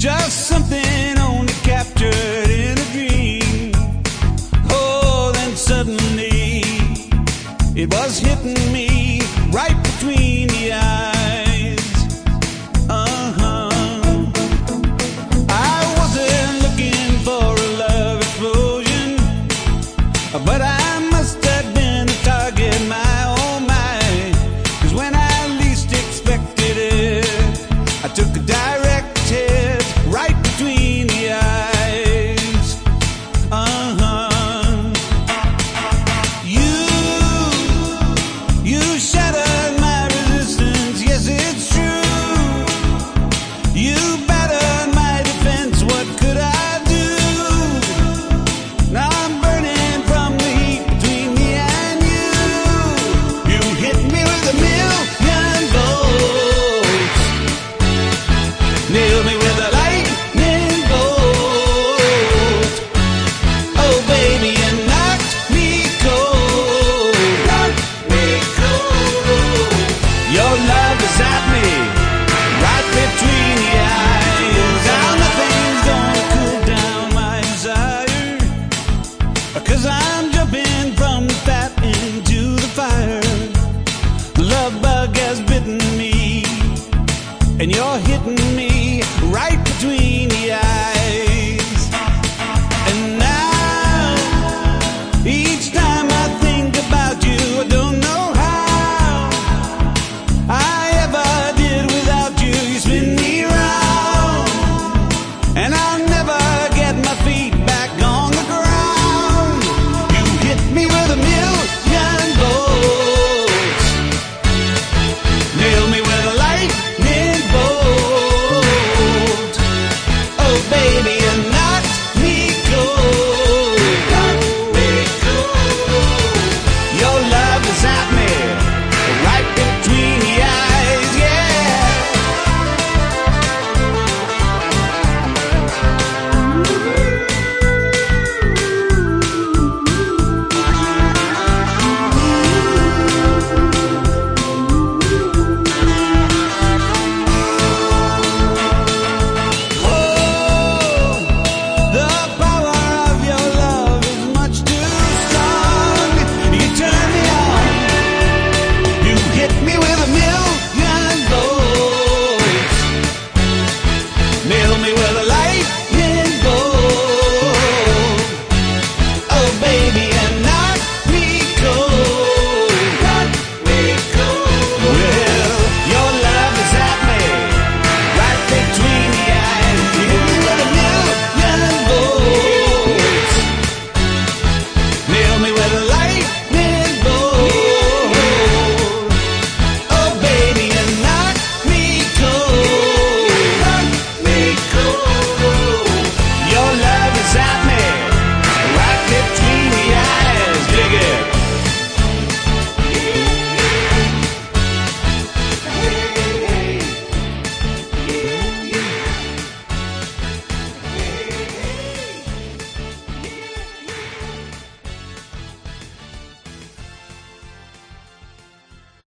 Just something only captured in a dream. Oh, then suddenly it was hitting me right between the eyes. and you're hidden